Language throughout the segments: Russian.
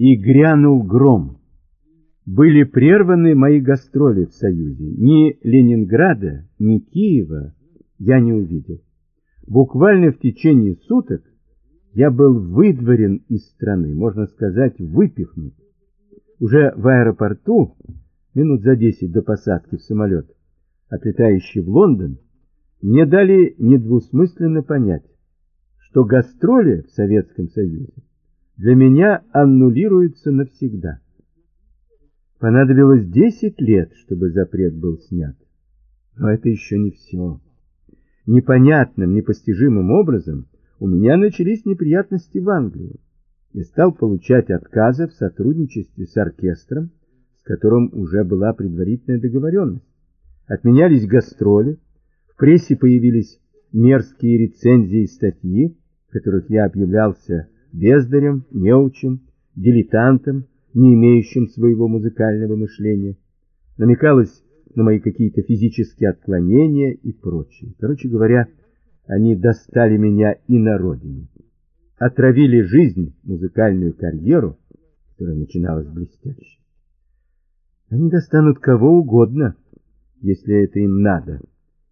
И грянул гром. Были прерваны мои гастроли в Союзе. Ни Ленинграда, ни Киева я не увидел. Буквально в течение суток я был выдворен из страны, можно сказать, выпихнут. Уже в аэропорту, минут за десять до посадки в самолет, отлетающий в Лондон, мне дали недвусмысленно понять, что гастроли в Советском Союзе для меня аннулируются навсегда. Понадобилось 10 лет, чтобы запрет был снят. Но это еще не все. Непонятным, непостижимым образом у меня начались неприятности в Англии и стал получать отказы в сотрудничестве с оркестром, с которым уже была предварительная договоренность. Отменялись гастроли, в прессе появились мерзкие рецензии и статьи, в которых я объявлялся бездарем, неучем, дилетантом, не имеющим своего музыкального мышления. Намекалось на мои какие-то физические отклонения и прочее. Короче говоря, они достали меня и на родине. Отравили жизнь, музыкальную карьеру, которая начиналась блестяще. Они достанут кого угодно, если это им надо,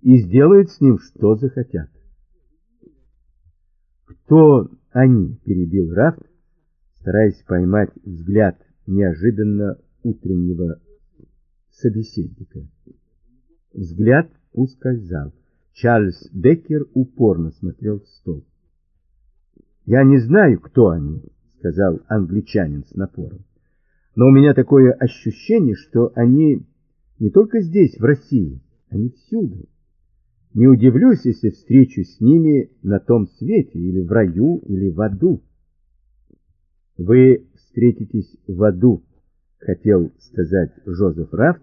и сделают с ним, что захотят. «Кто они?» — перебил Рафт, стараясь поймать взгляд неожиданно утреннего собеседника. Взгляд ускользал. Чарльз Беккер упорно смотрел в стол. «Я не знаю, кто они», — сказал англичанин с напором. «Но у меня такое ощущение, что они не только здесь, в России, они всюду. Не удивлюсь, если встречусь с ними на том свете, или в раю, или в аду». «Вы встретитесь в аду», — хотел сказать Жозеф Рафт,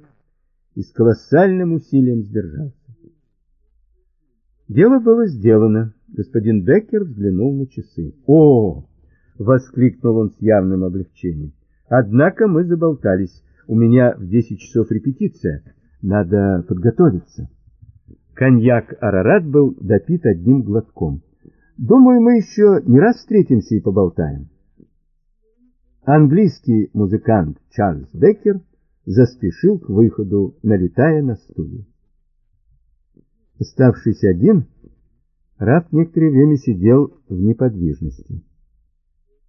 и с колоссальным усилием сдержался. Дело было сделано. Господин Беккер взглянул на часы. «О!» — воскликнул он с явным облегчением. «Однако мы заболтались. У меня в десять часов репетиция. Надо подготовиться». Коньяк «Арарат» был допит одним глотком. «Думаю, мы еще не раз встретимся и поболтаем». Английский музыкант Чарльз Беккер заспешил к выходу, налетая на стулья. Оставшись один, Раф некоторое время сидел в неподвижности.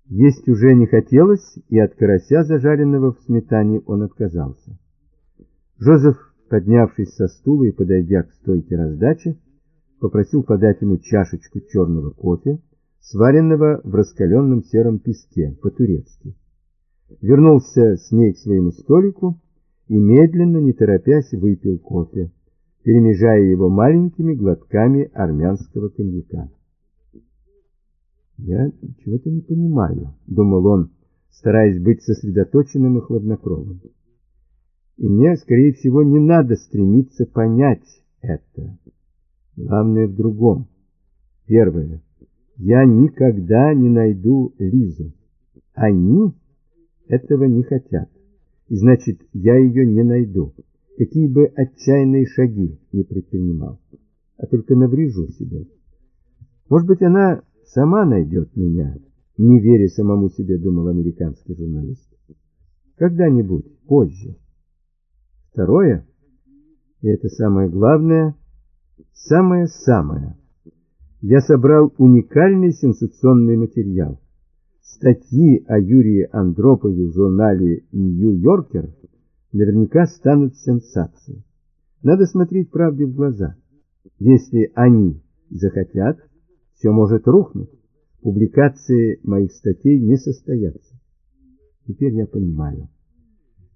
Есть уже не хотелось, и от карася, зажаренного в сметане, он отказался. Жозеф, поднявшись со стула и подойдя к стойке раздачи, попросил подать ему чашечку черного кофе, сваренного в раскаленном сером песке, по-турецки. Вернулся с ней к своему столику и медленно, не торопясь, выпил кофе перемежая его маленькими глотками армянского коньяка. «Я чего-то не понимаю», — думал он, стараясь быть сосредоточенным и хладнокровным. «И мне, скорее всего, не надо стремиться понять это. Главное в другом. Первое. Я никогда не найду Лизу. Они этого не хотят. И значит, я ее не найду какие бы отчаянные шаги не предпринимал, а только наврежу себе. Может быть, она сама найдет меня, не веря самому себе, думал американский журналист. Когда-нибудь, позже. Второе, и это самое главное, самое-самое. Я собрал уникальный сенсационный материал. Статьи о Юрии Андропове в журнале «Нью-Йоркер» наверняка станут сенсацией. Надо смотреть правде в глаза. Если они захотят, все может рухнуть. Публикации моих статей не состоятся. Теперь я понимаю.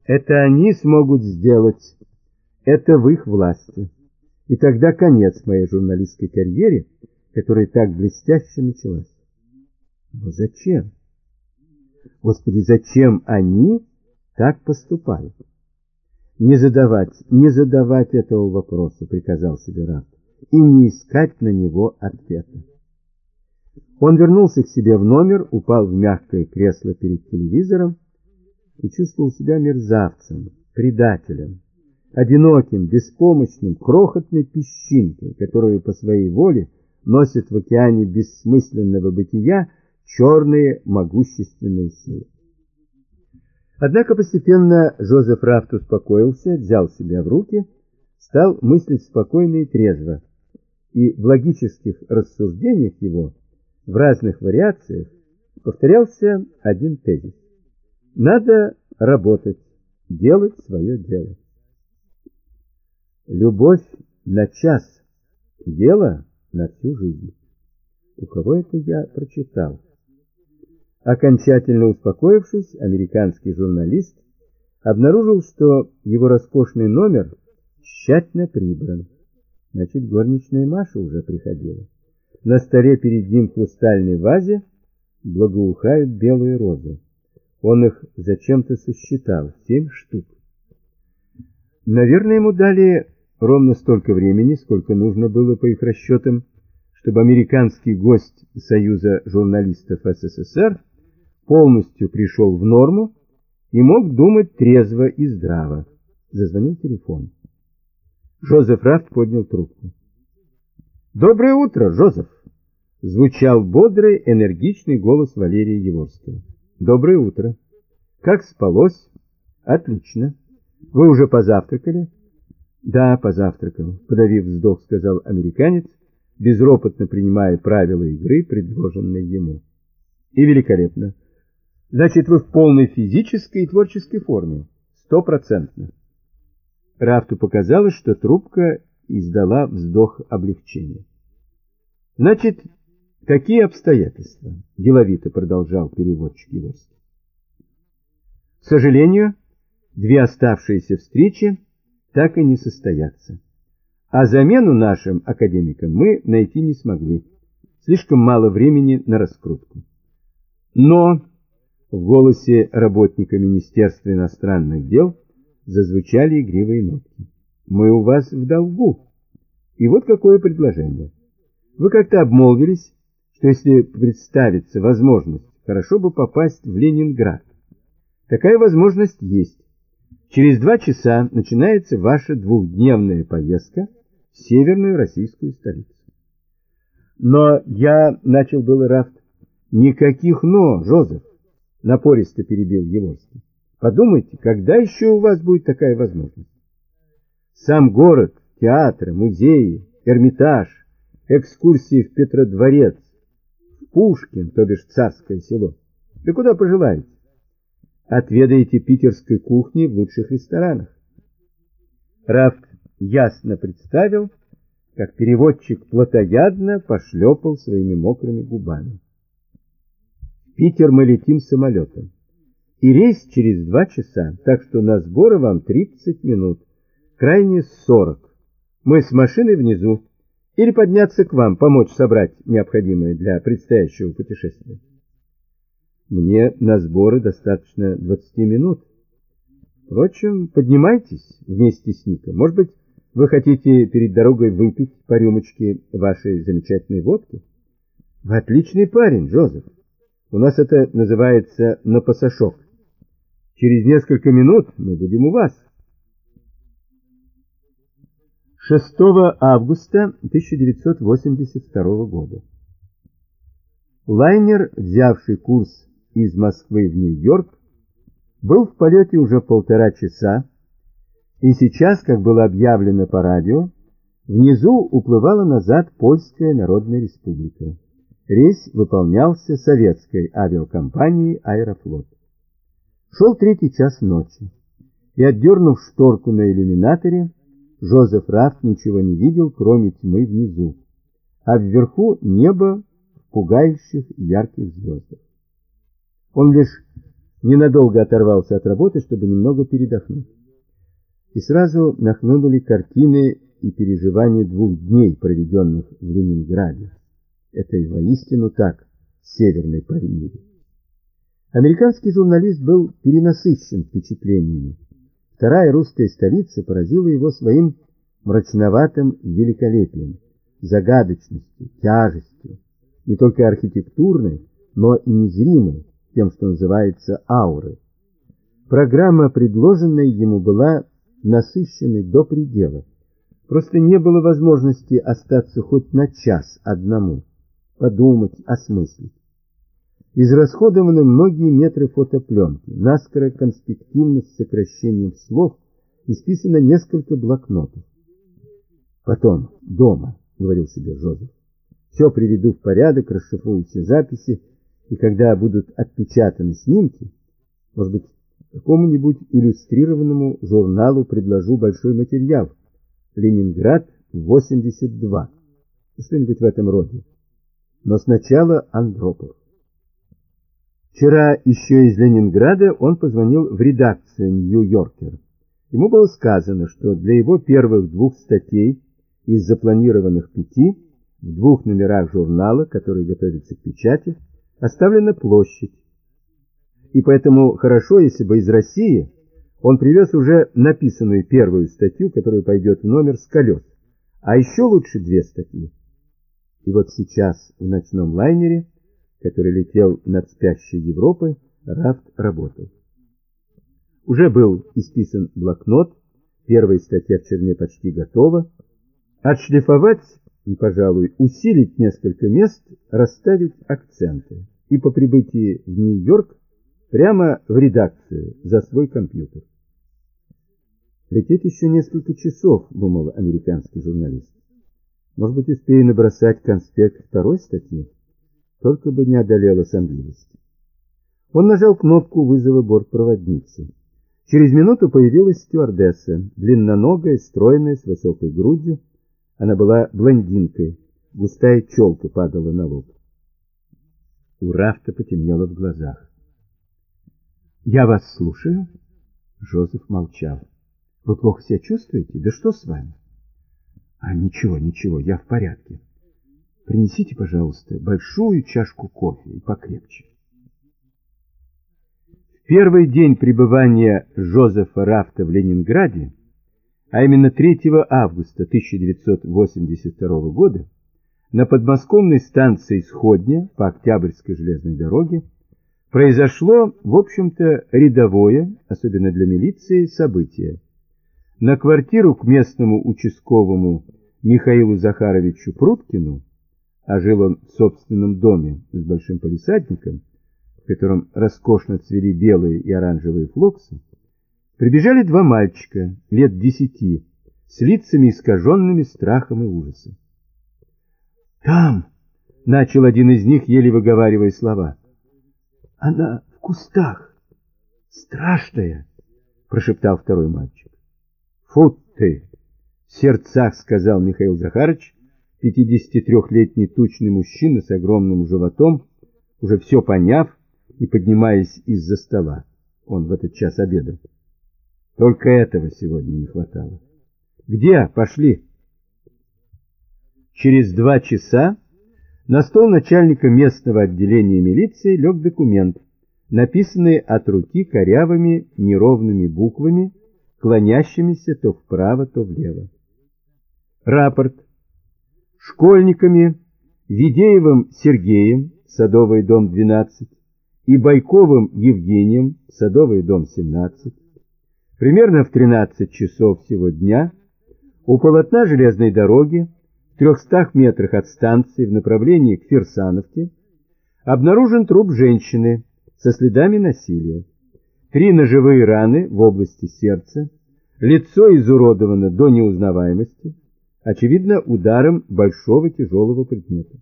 Это они смогут сделать. Это в их власти. И тогда конец моей журналистской карьере, которая так блестяще началась. Но зачем? Господи, зачем они так поступают? Не задавать, не задавать этого вопроса, приказал себе Раф, и не искать на него ответа. Он вернулся к себе в номер, упал в мягкое кресло перед телевизором и чувствовал себя мерзавцем, предателем, одиноким, беспомощным, крохотной песчинкой, которую по своей воле носят в океане бессмысленного бытия черные могущественные силы. Однако постепенно Жозеф Рафт успокоился, взял себя в руки, стал мыслить спокойно и трезво, и в логических рассуждениях его, в разных вариациях, повторялся один тезис. Надо работать, делать свое дело. Любовь на час, дело на всю жизнь. У кого это я прочитал? Окончательно успокоившись, американский журналист обнаружил, что его роскошный номер тщательно прибран. Значит, горничная Маша уже приходила. На столе перед ним в хрустальной вазе благоухают белые розы. Он их зачем-то сосчитал, семь штук. Наверное, ему дали ровно столько времени, сколько нужно было по их расчетам, чтобы американский гость Союза журналистов СССР полностью пришел в норму и мог думать трезво и здраво. Зазвонил телефон. Жозеф Рафт поднял трубку. «Доброе утро, Жозеф!» Звучал бодрый, энергичный голос Валерия Еворского. «Доброе утро! Как спалось?» «Отлично! Вы уже позавтракали?» «Да, позавтракал», — подавив вздох, сказал американец, безропотно принимая правила игры, предложенные ему. «И великолепно. Значит, вы в полной физической и творческой форме. Стопроцентно». Рафту показалось, что трубка издала вздох облегчения. «Значит, какие обстоятельства?» — деловито продолжал переводчик Еворский. «К сожалению, две оставшиеся встречи так и не состоятся. А замену нашим академикам мы найти не смогли. Слишком мало времени на раскрутку. Но в голосе работника Министерства иностранных дел зазвучали игривые нотки. Мы у вас в долгу. И вот какое предложение. Вы как-то обмолвились, что если представится возможность, хорошо бы попасть в Ленинград. Такая возможность есть. Через два часа начинается ваша двухдневная поездка в северную российскую столицу. Но я начал было Рафт. Никаких «но», Жозеф, напористо перебил Еворский. Подумайте, когда еще у вас будет такая возможность? Сам город, театры, музеи, Эрмитаж, экскурсии в Петродворец, Пушкин, то бишь царское село. Да куда пожелаете? отведаете питерской кухни в лучших ресторанах. Рафт ясно представил, как переводчик плотоядно пошлепал своими мокрыми губами. В Питер мы летим самолетом. И рейс через два часа, так что на сборы вам 30 минут, крайне 40. Мы с машиной внизу. Или подняться к вам, помочь собрать необходимое для предстоящего путешествия. Мне на сборы достаточно 20 минут. Впрочем, поднимайтесь вместе с Ником. Может быть, вы хотите перед дорогой выпить по рюмочке вашей замечательной водки? Вы отличный парень, Джозеф. У нас это называется на пасашок. Через несколько минут мы будем у вас. 6 августа 1982 года. Лайнер, взявший курс из Москвы в Нью-Йорк, был в полете уже полтора часа, и сейчас, как было объявлено по радио, внизу уплывала назад Польская Народная Республика. Рейс выполнялся советской авиакомпанией «Аэрофлот». Шел третий час ночи, и, отдернув шторку на иллюминаторе, Жозеф Рафт ничего не видел, кроме тьмы внизу, а вверху небо в пугающих ярких звездах. Он лишь ненадолго оторвался от работы, чтобы немного передохнуть. И сразу нахлынули картины и переживания двух дней, проведенных в Ленинграде. Это и воистину так, северной Паримире. Американский журналист был перенасыщен впечатлениями. Вторая русская столица поразила его своим мрачноватым великолепием, загадочностью, тяжестью, не только архитектурной, но и незримой, тем, что называется ауры. Программа, предложенная ему, была насыщенной до предела. Просто не было возможности остаться хоть на час одному, подумать, осмыслить. Израсходованы многие метры фотопленки, наскоро конспективно с сокращением слов, исписано несколько блокнотов. Потом, дома, говорил себе Жозеф, все приведу в порядок, расшифрую все записи, и когда будут отпечатаны снимки, может быть, какому-нибудь иллюстрированному журналу предложу большой материал. Ленинград 82. Что-нибудь в этом роде. Но сначала Андропов. Вчера еще из Ленинграда он позвонил в редакцию «Нью-Йоркер». Ему было сказано, что для его первых двух статей из запланированных пяти в двух номерах журнала, который готовится к печати, оставлена площадь. И поэтому хорошо, если бы из России он привез уже написанную первую статью, которая пойдет в номер с колес, а еще лучше две статьи. И вот сейчас в ночном лайнере, который летел над спящей Европой, Рафт работал. Уже был исписан блокнот, первая статья в черне почти готова. Отшлифовать и, пожалуй, усилить несколько мест, расставить акценты. И по прибытии в Нью-Йорк прямо в редакцию за свой компьютер. Лететь еще несколько часов, думал американский журналист. Может быть, успею набросать конспект второй статьи, только бы не одолела сонливость. Он нажал кнопку вызова бортпроводницы. Через минуту появилась стюардесса, длинноногая, стройная, с высокой грудью. Она была блондинкой, густая челка падала на лоб. У Рафта потемнело в глазах. «Я вас слушаю». Жозеф молчал. «Вы плохо себя чувствуете? Да что с вами?» «А ничего, ничего, я в порядке. Принесите, пожалуйста, большую чашку кофе и покрепче» первый день пребывания Жозефа Рафта в Ленинграде, а именно 3 августа 1982 года, на подмосковной станции Сходня по Октябрьской железной дороге произошло, в общем-то, рядовое, особенно для милиции, событие. На квартиру к местному участковому Михаилу Захаровичу Пруткину, а жил он в собственном доме с большим полисадником, котором роскошно цвели белые и оранжевые флоксы, прибежали два мальчика лет десяти с лицами искаженными страхом и ужасом. «Там!» — начал один из них, еле выговаривая слова. «Она в кустах! Страшная!» — прошептал второй мальчик. «Фу ты!» — в сердцах сказал Михаил Захарович, 53-летний тучный мужчина с огромным животом, уже все поняв, и поднимаясь из-за стола. Он в этот час обедал. Только этого сегодня не хватало. Где? Пошли. Через два часа на стол начальника местного отделения милиции лег документ, написанный от руки корявыми неровными буквами, клонящимися то вправо, то влево. Рапорт. Школьниками Ведеевым Сергеем, Садовый дом 12, и Байковым Евгением, Садовый дом 17, примерно в 13 часов всего дня у полотна железной дороги в 300 метрах от станции в направлении к Ферсановке обнаружен труп женщины со следами насилия. Три ножевые раны в области сердца, лицо изуродовано до неузнаваемости, очевидно ударом большого тяжелого предмета.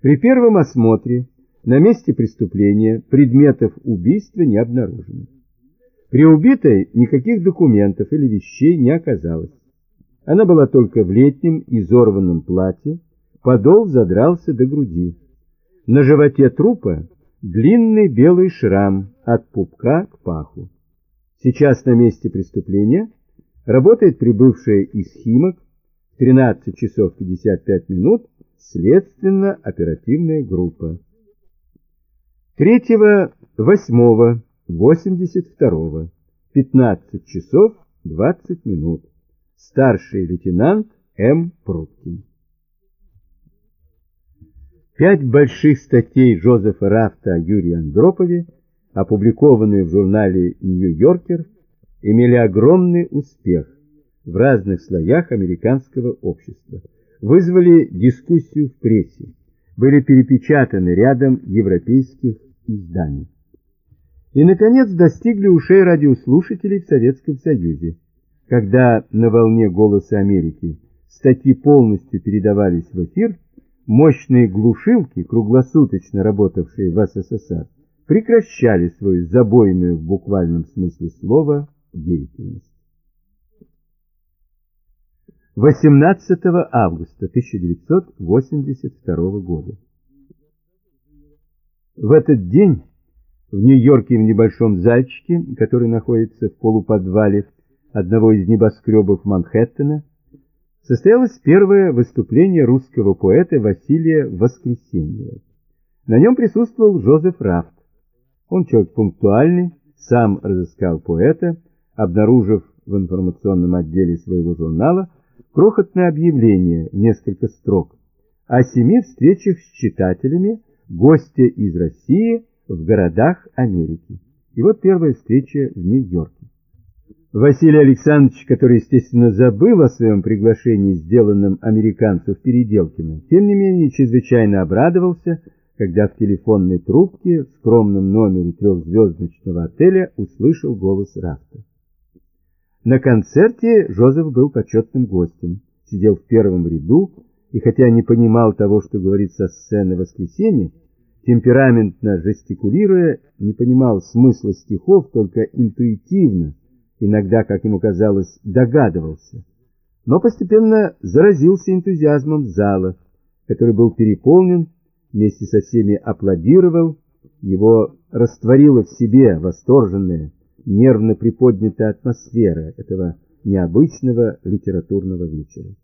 При первом осмотре на месте преступления предметов убийства не обнаружено. При убитой никаких документов или вещей не оказалось. Она была только в летнем изорванном платье, подол задрался до груди. На животе трупа длинный белый шрам от пупка к паху. Сейчас на месте преступления работает прибывшая из Химок 13 часов 55 минут следственно-оперативная группа. 3-8-82, 15 часов 20 минут. Старший лейтенант М. Пруткин. Пять больших статей Жозефа Рафта о Юрии Андропове, опубликованные в журнале «Нью-Йоркер», имели огромный успех в разных слоях американского общества, вызвали дискуссию в прессе, были перепечатаны рядом европейских изданий. И, наконец, достигли ушей радиослушателей в Советском Союзе, когда на волне «Голоса Америки» статьи полностью передавались в эфир, мощные глушилки, круглосуточно работавшие в СССР, прекращали свою забойную в буквальном смысле слова деятельность. 18 августа 1982 года. В этот день в Нью-Йорке в небольшом зальчике, который находится в полуподвале одного из небоскребов Манхэттена, состоялось первое выступление русского поэта Василия Воскресеньева. На нем присутствовал Жозеф Рафт. Он человек пунктуальный, сам разыскал поэта, обнаружив в информационном отделе своего журнала крохотное объявление в несколько строк о семи встречах с читателями, гостя из России в городах Америки. И вот первая встреча в Нью-Йорке. Василий Александрович, который, естественно, забыл о своем приглашении, сделанном американцу в Переделкино, тем не менее чрезвычайно обрадовался, когда в телефонной трубке в скромном номере трехзвездочного отеля услышал голос Рафта. На концерте Жозеф был почетным гостем, сидел в первом ряду, и хотя не понимал того, что говорит со сцены воскресенья, темпераментно жестикулируя, не понимал смысла стихов, только интуитивно, иногда, как ему казалось, догадывался, но постепенно заразился энтузиазмом зала, который был переполнен, вместе со всеми аплодировал, его растворила в себе восторженная, нервно приподнятая атмосфера этого необычного литературного вечера.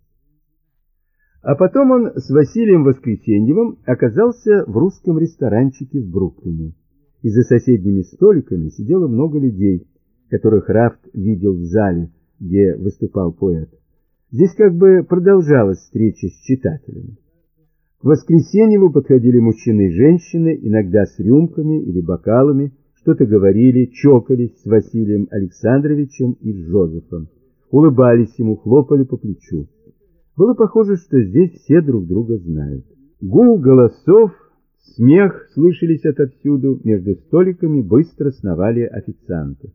А потом он с Василием Воскресеньевым оказался в русском ресторанчике в Бруклине. И за соседними столиками сидело много людей, которых Рафт видел в зале, где выступал поэт. Здесь как бы продолжалась встреча с читателями. К Воскресеньеву подходили мужчины и женщины, иногда с рюмками или бокалами, что-то говорили, чокались с Василием Александровичем и с Жозефом, улыбались ему, хлопали по плечу. Было похоже, что здесь все друг друга знают. Гул голосов, смех слышались отовсюду, между столиками быстро сновали официанты.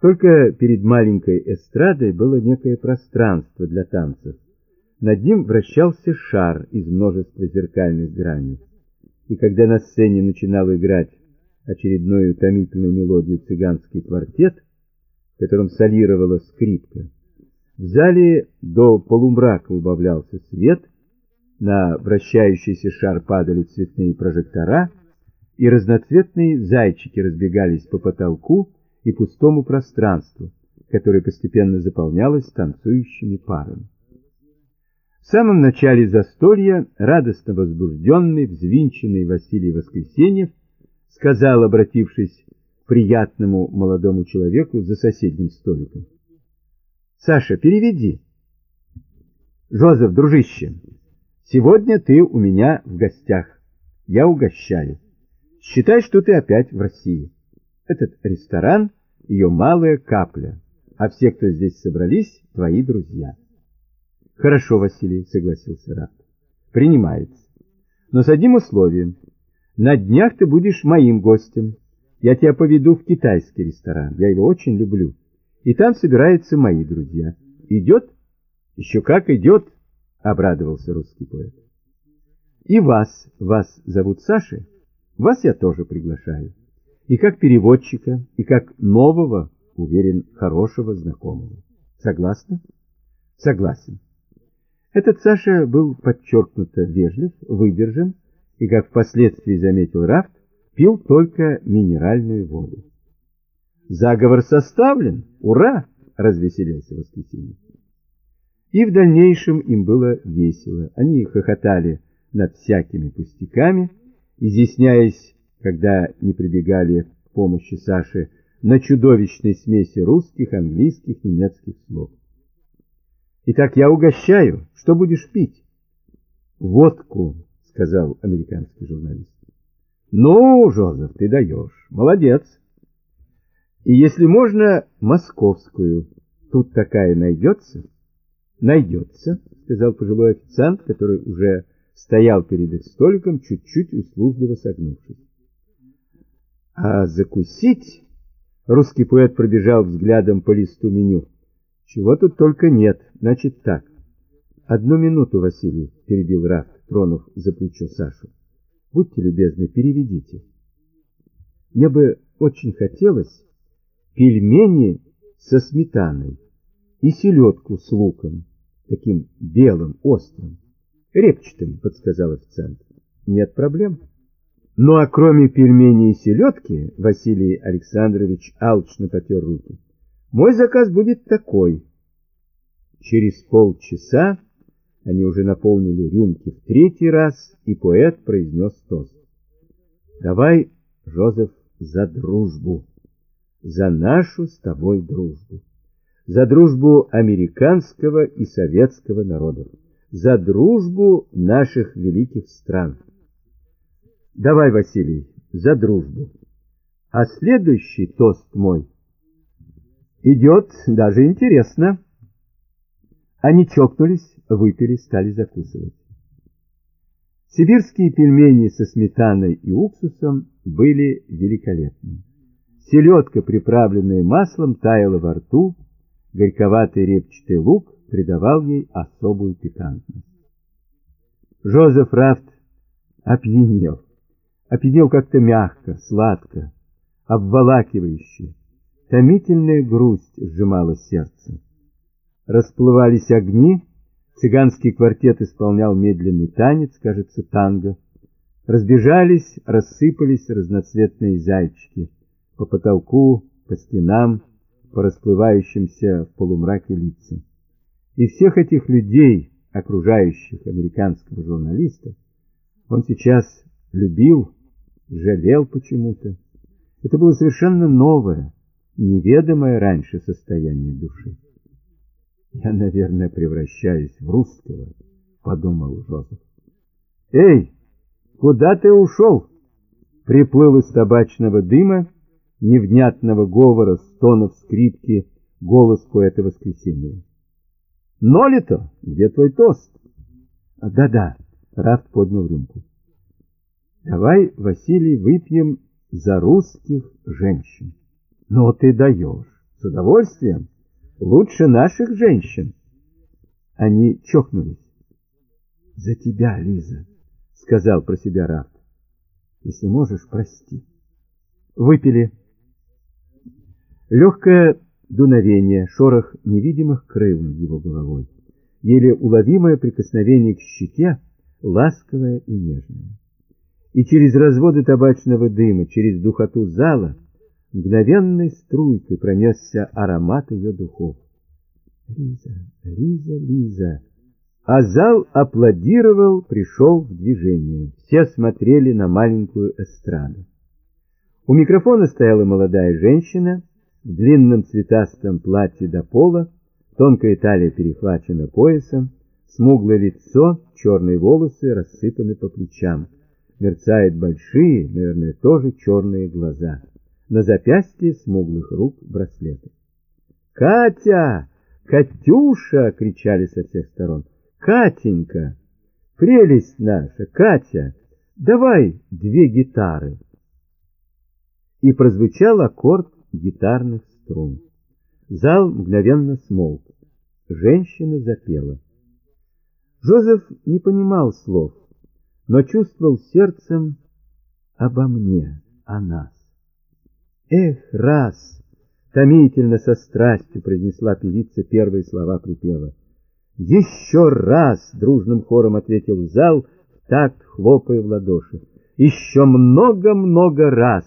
Только перед маленькой эстрадой было некое пространство для танцев. Над ним вращался шар из множества зеркальных граней. И когда на сцене начинал играть очередную утомительную мелодию цыганский квартет, в котором солировала скрипка, в зале до полумрака убавлялся свет, на вращающийся шар падали цветные прожектора, и разноцветные зайчики разбегались по потолку, и пустому пространству, которое постепенно заполнялось танцующими парами. В самом начале застолья, радостно возбужденный, взвинченный Василий Воскресеньев сказал, обратившись к приятному молодому человеку за соседним столиком. «Саша, переведи». «Жозеф, дружище, сегодня ты у меня в гостях. Я угощаю. Считай, что ты опять в России». Этот ресторан — ее малая капля, а все, кто здесь собрались, — твои друзья. — Хорошо, Василий, — согласился Раб. — Принимается. Но с одним условием. На днях ты будешь моим гостем. Я тебя поведу в китайский ресторан. Я его очень люблю. И там собираются мои друзья. Идет? Еще как идет, — обрадовался русский поэт. И вас, вас зовут Сашей? Вас я тоже приглашаю и как переводчика, и как нового, уверен, хорошего знакомого. Согласны? Согласен. Этот Саша был подчеркнуто вежлив, выдержан, и, как впоследствии заметил Рафт, пил только минеральную воду. «Заговор составлен! Ура!» — развеселился Воскресенье. И в дальнейшем им было весело. Они хохотали над всякими пустяками, изъясняясь когда не прибегали к помощи Саши на чудовищной смеси русских, английских, немецких слов. «Итак, я угощаю. Что будешь пить?» «Водку», — сказал американский журналист. «Ну, Жозеф, ты даешь. Молодец. И если можно, московскую. Тут такая найдется?» «Найдется», — сказал пожилой официант, который уже стоял перед их столиком, чуть-чуть услужливо согнувшись. А закусить? Русский поэт пробежал взглядом по листу меню. Чего тут только нет, значит так. Одну минуту, Василий, перебил Раф, тронув за плечо Сашу. Будьте любезны, переведите. Мне бы очень хотелось пельмени со сметаной и селедку с луком, таким белым, острым, репчатым, подсказал официант. Нет проблем. Ну а кроме пельменей и селедки, Василий Александрович алчно потер руки, мой заказ будет такой. Через полчаса они уже наполнили рюмки в третий раз, и поэт произнес тост. Давай, Жозеф, за дружбу, за нашу с тобой дружбу, за дружбу американского и советского народов, за дружбу наших великих стран. Давай, Василий, за дружбу. А следующий тост мой идет даже интересно. Они чокнулись, выпили, стали закусывать. Сибирские пельмени со сметаной и уксусом были великолепны. Селедка, приправленная маслом, таяла во рту, горьковатый репчатый лук придавал ей особую пикантность. Жозеф Рафт опьянел опьянел как-то мягко, сладко, обволакивающе. Томительная грусть сжимала сердце. Расплывались огни, цыганский квартет исполнял медленный танец, кажется, танго. Разбежались, рассыпались разноцветные зайчики по потолку, по стенам, по расплывающимся в полумраке лицам. И всех этих людей, окружающих американского журналиста, он сейчас любил, жалел почему-то. Это было совершенно новое, неведомое раньше состояние души. «Я, наверное, превращаюсь в русского», — подумал Жозеф. «Эй, куда ты ушел?» Приплыл из табачного дыма, невнятного говора, стонов скрипки, голос поэта воскресенья. «Нолито, где твой тост?» «Да-да», — Рафт поднял рюмку. Давай, Василий, выпьем за русских женщин. Но ты даешь. С удовольствием. Лучше наших женщин. Они чокнулись. За тебя, Лиза, сказал про себя Раф. Если можешь, прости. Выпили. Легкое дуновение, шорох невидимых крыл над его головой, еле уловимое прикосновение к щеке, ласковое и нежное и через разводы табачного дыма, через духоту зала, мгновенной струйкой пронесся аромат ее духов. Лиза, Лиза, Лиза. А зал аплодировал, пришел в движение. Все смотрели на маленькую эстраду. У микрофона стояла молодая женщина в длинном цветастом платье до пола, тонкая талия перехвачена поясом, смуглое лицо, черные волосы рассыпаны по плечам мерцают большие, наверное, тоже черные глаза. На запястье смуглых рук браслеты. «Катя! Катюша!» — кричали со всех сторон. «Катенька! Прелесть наша! Катя! Давай две гитары!» И прозвучал аккорд гитарных струн. Зал мгновенно смолк. Женщина запела. Жозеф не понимал слов но чувствовал сердцем обо мне, о нас. Эх, раз! Томительно со страстью произнесла певица первые слова припева. Еще раз! Дружным хором ответил зал, в такт хлопая в ладоши. Еще много-много раз!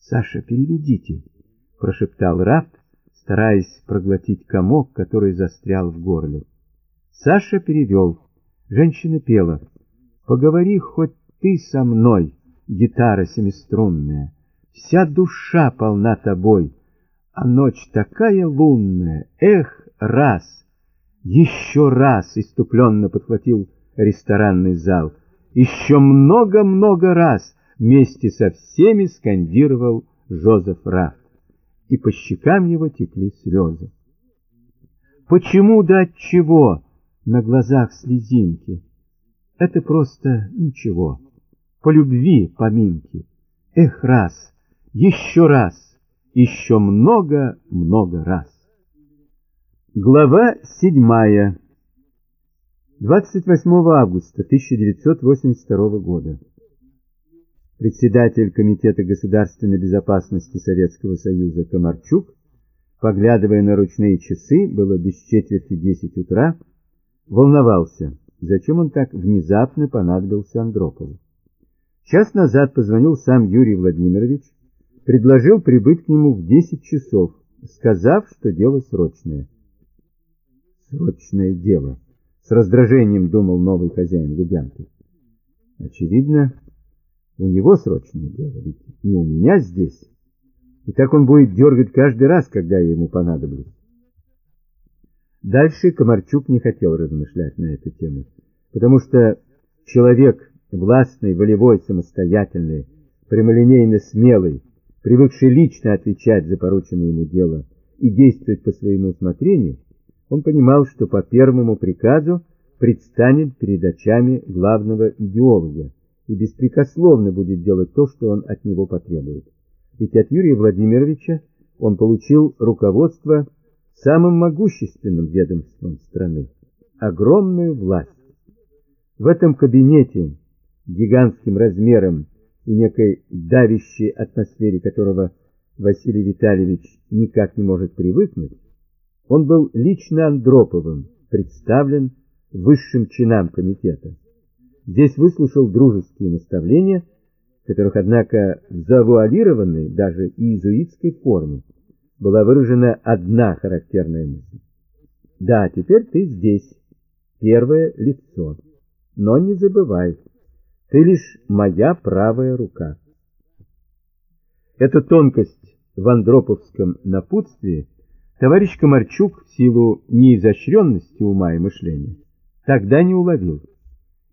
Саша, переведите, прошептал Рафт, стараясь проглотить комок, который застрял в горле. Саша перевел. Женщина пела. Поговори хоть ты со мной, гитара семиструнная, Вся душа полна тобой, а ночь такая лунная, эх, раз! Еще раз иступленно подхватил ресторанный зал, Еще много-много раз вместе со всеми скандировал Жозеф Раф, и по щекам его текли слезы. Почему да от чего на глазах слезинки? Это просто ничего. По любви поминки. Эх, раз, еще раз, еще много-много раз. Глава седьмая. 28 августа 1982 года. Председатель Комитета государственной безопасности Советского Союза Комарчук, поглядывая на ручные часы, было без четверти 10 утра, волновался, зачем он так внезапно понадобился Андропову. Час назад позвонил сам Юрий Владимирович, предложил прибыть к нему в 10 часов, сказав, что дело срочное. Срочное дело. С раздражением думал новый хозяин Лубянки. Очевидно, у него срочное дело, ведь не у меня здесь. И так он будет дергать каждый раз, когда я ему понадоблюсь. Дальше Комарчук не хотел размышлять на эту тему, потому что человек властный, волевой, самостоятельный, прямолинейно смелый, привыкший лично отвечать за порученное ему дело и действовать по своему усмотрению, он понимал, что по первому приказу предстанет перед очами главного идеолога и беспрекословно будет делать то, что он от него потребует. Ведь от Юрия Владимировича он получил руководство самым могущественным ведомством страны, огромную власть. В этом кабинете, гигантским размером и некой давящей атмосфере которого Василий Витальевич никак не может привыкнуть, он был лично Андроповым представлен высшим чинам комитета. Здесь выслушал дружеские наставления, которых, однако, в завуалированной, даже иезуитской форме, была выражена одна характерная мысль. Да, теперь ты здесь, первое лицо, но не забывай, ты лишь моя правая рука. Эта тонкость в андроповском напутствии товарищ Комарчук в силу неизощренности ума и мышления тогда не уловил.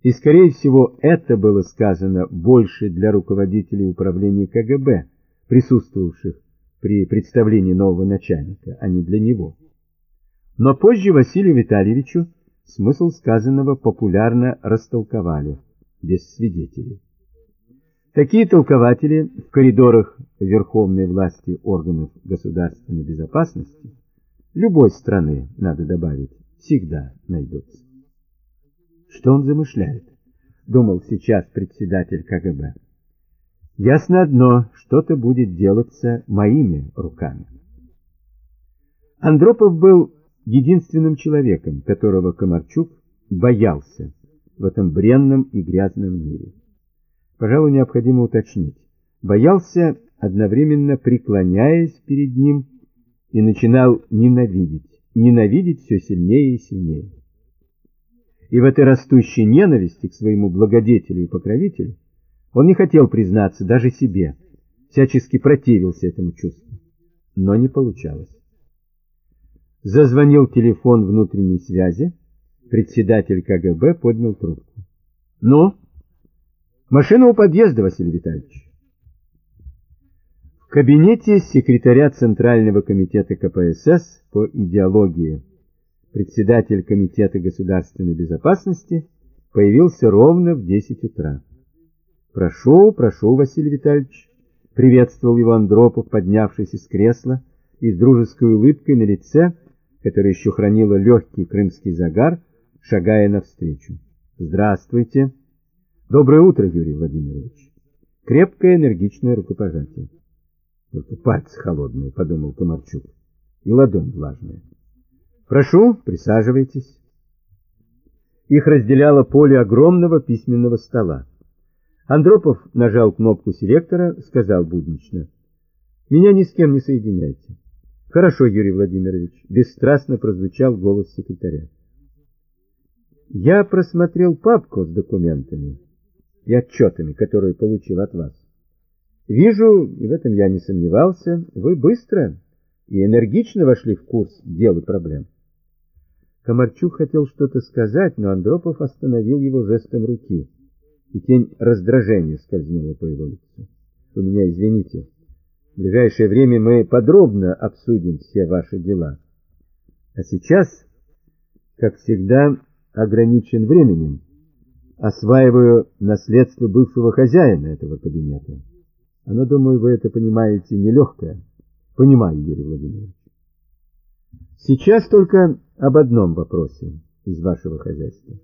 И, скорее всего, это было сказано больше для руководителей управления КГБ, присутствовавших при представлении нового начальника, а не для него. Но позже Василию Витальевичу смысл сказанного популярно растолковали, без свидетелей. Такие толкователи в коридорах верховной власти органов государственной безопасности любой страны, надо добавить, всегда найдутся. Что он замышляет? Думал сейчас председатель КГБ. Ясно одно, что-то будет делаться моими руками. Андропов был единственным человеком, которого Комарчук боялся в этом бренном и грязном мире. Пожалуй, необходимо уточнить. Боялся, одновременно преклоняясь перед ним, и начинал ненавидеть, ненавидеть все сильнее и сильнее. И в этой растущей ненависти к своему благодетелю и покровителю он не хотел признаться даже себе, всячески противился этому чувству, но не получалось. Зазвонил телефон внутренней связи, председатель КГБ поднял трубку. «Ну?» «Машина у подъезда, Василий Витальевич». В кабинете секретаря Центрального комитета КПСС по идеологии председатель Комитета государственной безопасности появился ровно в 10 утра. «Прошу, прошу, Василий Витальевич», — приветствовал его Андропов, поднявшись из кресла и с дружеской улыбкой на лице, которая еще хранила легкий крымский загар, шагая навстречу. «Здравствуйте!» «Доброе утро, Юрий Владимирович!» Крепкое, энергичное рукопожатие. «Только пальцы холодные», — подумал Комарчук, — «и ладонь влажная». «Прошу, присаживайтесь». Их разделяло поле огромного письменного стола. Андропов нажал кнопку селектора, сказал буднично. «Меня ни с кем не соединяйте». «Хорошо, Юрий Владимирович», — бесстрастно прозвучал голос секретаря. «Я просмотрел папку с документами и отчетами, которые получил от вас. Вижу, и в этом я не сомневался, вы быстро и энергично вошли в курс дел и проблем». Комарчук хотел что-то сказать, но Андропов остановил его жестом руки и тень раздражения скользнула по его лицу. Вы меня извините. В ближайшее время мы подробно обсудим все ваши дела. А сейчас, как всегда, ограничен временем. осваиваю наследство бывшего хозяина этого кабинета. Оно, думаю, вы это понимаете, нелегкое. Понимаю, Юрий Владимирович. Сейчас только об одном вопросе из вашего хозяйства.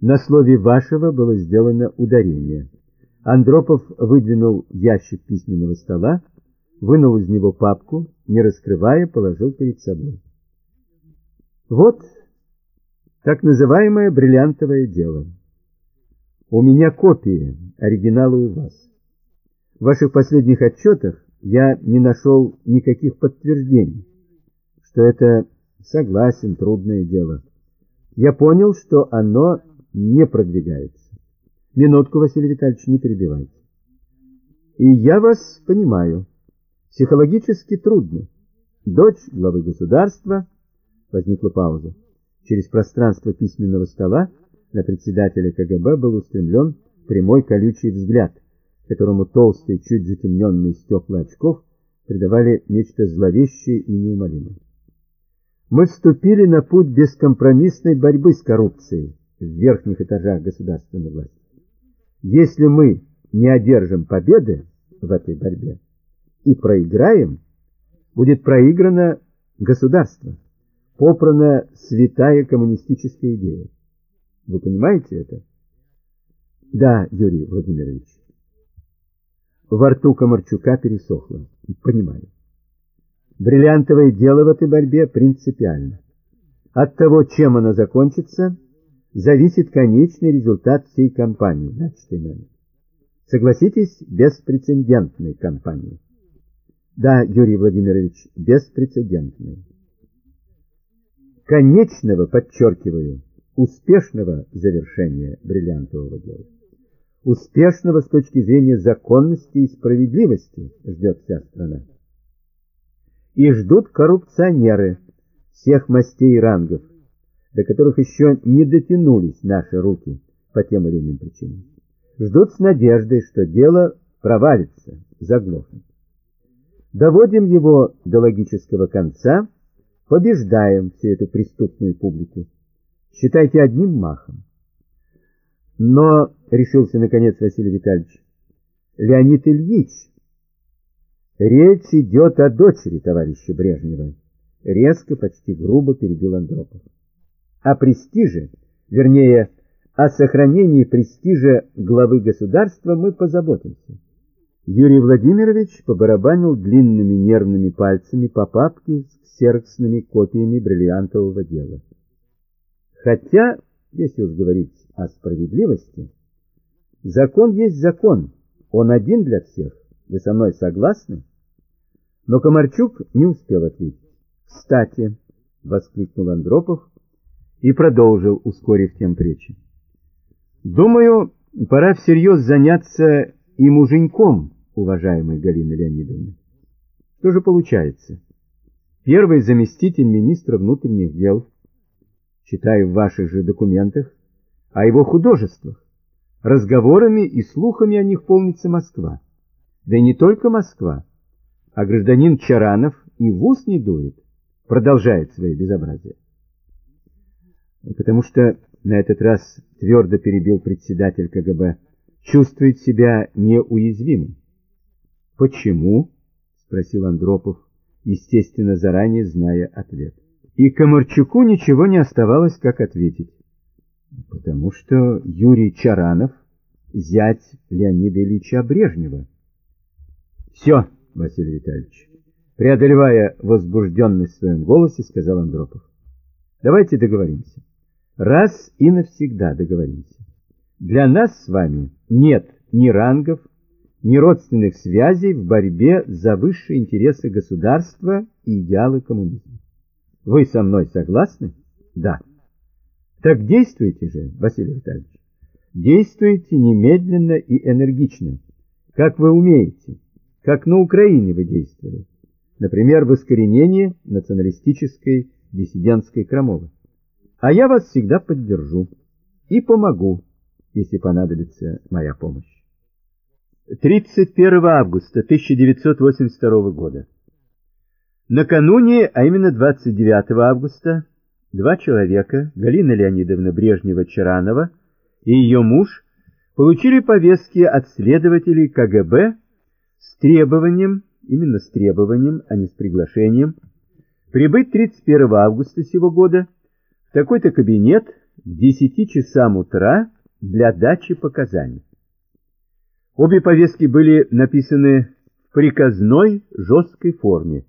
На слове «вашего» было сделано ударение. Андропов выдвинул ящик письменного стола, вынул из него папку, не раскрывая, положил перед собой. Вот так называемое бриллиантовое дело. У меня копии, оригиналы у вас. В ваших последних отчетах я не нашел никаких подтверждений, что это, согласен, трудное дело. Я понял, что оно не продвигается. Минутку, Василий Витальевич, не перебивайте. И я вас понимаю. Психологически трудно. Дочь главы государства... Возникла пауза. Через пространство письменного стола на председателя КГБ был устремлен прямой колючий взгляд, которому толстые, чуть затемненные стекла очков придавали нечто зловещее и неумолимое. Мы вступили на путь бескомпромиссной борьбы с коррупцией в верхних этажах государственной власти. Если мы не одержим победы в этой борьбе и проиграем, будет проиграно государство, попрана святая коммунистическая идея. Вы понимаете это? Да, Юрий Владимирович. Во рту Комарчука пересохло. Понимаю. Бриллиантовое дело в этой борьбе принципиально. От того, чем оно закончится, зависит конечный результат всей кампании, начатой нами. Согласитесь, беспрецедентной кампании. Да, Юрий Владимирович, беспрецедентной. Конечного, подчеркиваю, успешного завершения бриллиантового дела. Успешного с точки зрения законности и справедливости ждет вся страна. И ждут коррупционеры всех мастей и рангов, до которых еще не дотянулись наши руки по тем или иным причинам. Ждут с надеждой, что дело провалится, заглохнет. Доводим его до логического конца, побеждаем всю эту преступную публику. Считайте одним махом. Но, решился наконец Василий Витальевич, Леонид Ильич, речь идет о дочери товарища Брежнева. Резко, почти грубо перебил Андропов о престиже, вернее, о сохранении престижа главы государства мы позаботимся. Юрий Владимирович побарабанил длинными нервными пальцами по папке с ксероксными копиями бриллиантового дела. Хотя, если уж говорить о справедливости, закон есть закон, он один для всех. Вы со мной согласны? Но Комарчук не успел ответить. «Кстати», — воскликнул Андропов, и продолжил, ускорив темп речи. Думаю, пора всерьез заняться и муженьком, уважаемой Галина Леонидовна. Что же получается? Первый заместитель министра внутренних дел, читаю в ваших же документах, о его художествах, разговорами и слухами о них полнится Москва. Да и не только Москва, а гражданин Чаранов и в ус не дует, продолжает свои безобразия потому что на этот раз твердо перебил председатель КГБ, чувствует себя неуязвимым. «Почему?» — спросил Андропов, естественно, заранее зная ответ. И Комарчуку ничего не оставалось, как ответить. «Потому что Юрий Чаранов — зять Леонида Ильича Брежнева». «Все, Василий Витальевич», — преодолевая возбужденность в своем голосе, сказал Андропов. «Давайте договоримся» раз и навсегда договоримся. Для нас с вами нет ни рангов, ни родственных связей в борьбе за высшие интересы государства и идеалы коммунизма. Вы со мной согласны? Да. Так действуйте же, Василий Витальевич. Действуйте немедленно и энергично, как вы умеете, как на Украине вы действовали. Например, в искоренении националистической диссидентской крамолы. А я вас всегда поддержу и помогу, если понадобится моя помощь. 31 августа 1982 года. Накануне, а именно 29 августа, два человека, Галина Леонидовна Брежнева-Чаранова и ее муж, получили повестки от следователей КГБ с требованием, именно с требованием, а не с приглашением, прибыть 31 августа сего года в такой-то кабинет к 10 часам утра для дачи показаний. Обе повестки были написаны в приказной жесткой форме.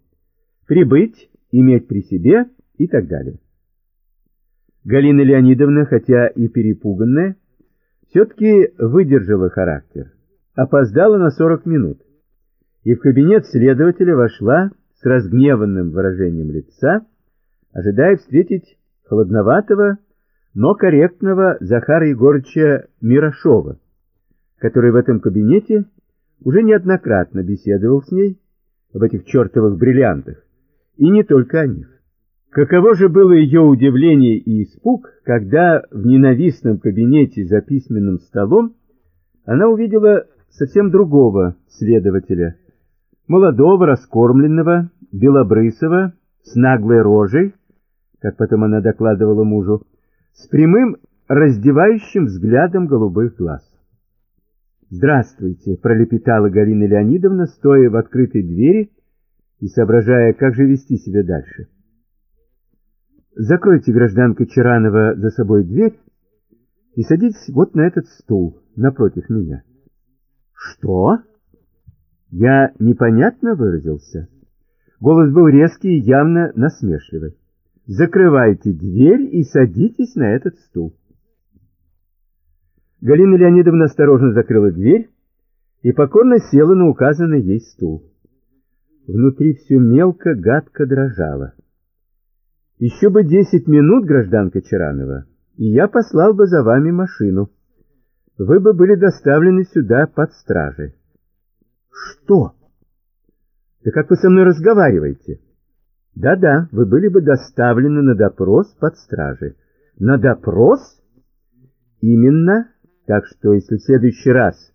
Прибыть, иметь при себе и так далее. Галина Леонидовна, хотя и перепуганная, все-таки выдержала характер. Опоздала на 40 минут. И в кабинет следователя вошла с разгневанным выражением лица, ожидая встретить холодноватого, но корректного Захара Егорыча Мирошова, который в этом кабинете уже неоднократно беседовал с ней об этих чертовых бриллиантах, и не только о них. Каково же было ее удивление и испуг, когда в ненавистном кабинете за письменным столом она увидела совсем другого следователя, молодого, раскормленного, белобрысого, с наглой рожей, как потом она докладывала мужу, с прямым, раздевающим взглядом голубых глаз. «Здравствуйте», — пролепетала Галина Леонидовна, стоя в открытой двери и соображая, как же вести себя дальше. «Закройте, гражданка Чаранова, за собой дверь и садитесь вот на этот стул напротив меня». «Что?» Я непонятно выразился? Голос был резкий и явно насмешливый. «Закрывайте дверь и садитесь на этот стул». Галина Леонидовна осторожно закрыла дверь и покорно села на указанный ей стул. Внутри все мелко, гадко дрожало. Еще бы десять минут, гражданка Чаранова, и я послал бы за вами машину. Вы бы были доставлены сюда под стражей. Что? Да как вы со мной разговариваете? Да-да, вы были бы доставлены на допрос под стражей. На допрос? Именно так что, если в следующий раз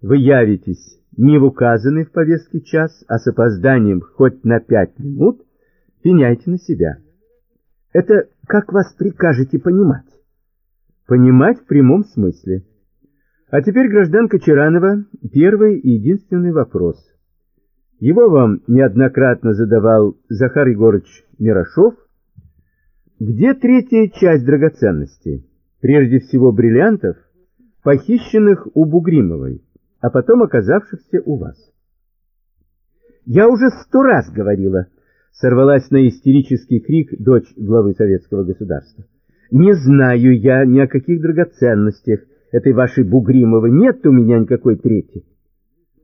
вы явитесь не в указанный в повестке час, а с опозданием хоть на пять минут, пеняйте на себя. Это как вас прикажете понимать? Понимать в прямом смысле. А теперь, гражданка Чаранова, первый и единственный вопрос. Его вам неоднократно задавал Захар Егорович Мирошов. Где третья часть драгоценностей? Прежде всего бриллиантов, похищенных у Бугримовой, а потом оказавшихся у вас. «Я уже сто раз говорила», — сорвалась на истерический крик дочь главы советского государства. «Не знаю я ни о каких драгоценностях этой вашей Бугримовой, нет у меня никакой третьей».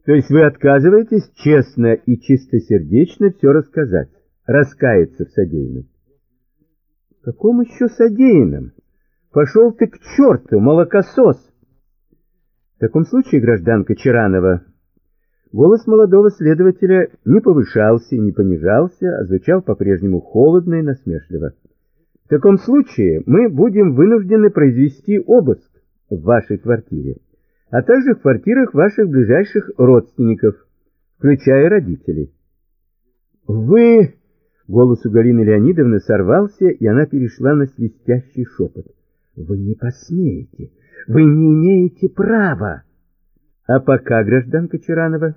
То есть вы отказываетесь честно и чистосердечно все рассказать, раскаяться в содеянном? Каком еще содеянном? Пошел ты к черту, молокосос! В таком случае, гражданка Чаранова, голос молодого следователя не повышался и не понижался, а звучал по-прежнему холодно и насмешливо. В таком случае мы будем вынуждены произвести обыск в вашей квартире, а также в квартирах ваших ближайших родственников, включая родителей. Вы... Голос у Галины Леонидовны сорвался, и она перешла на свистящий шепот. Вы не посмеете. Вы не имеете права. А пока, гражданка Чаранова,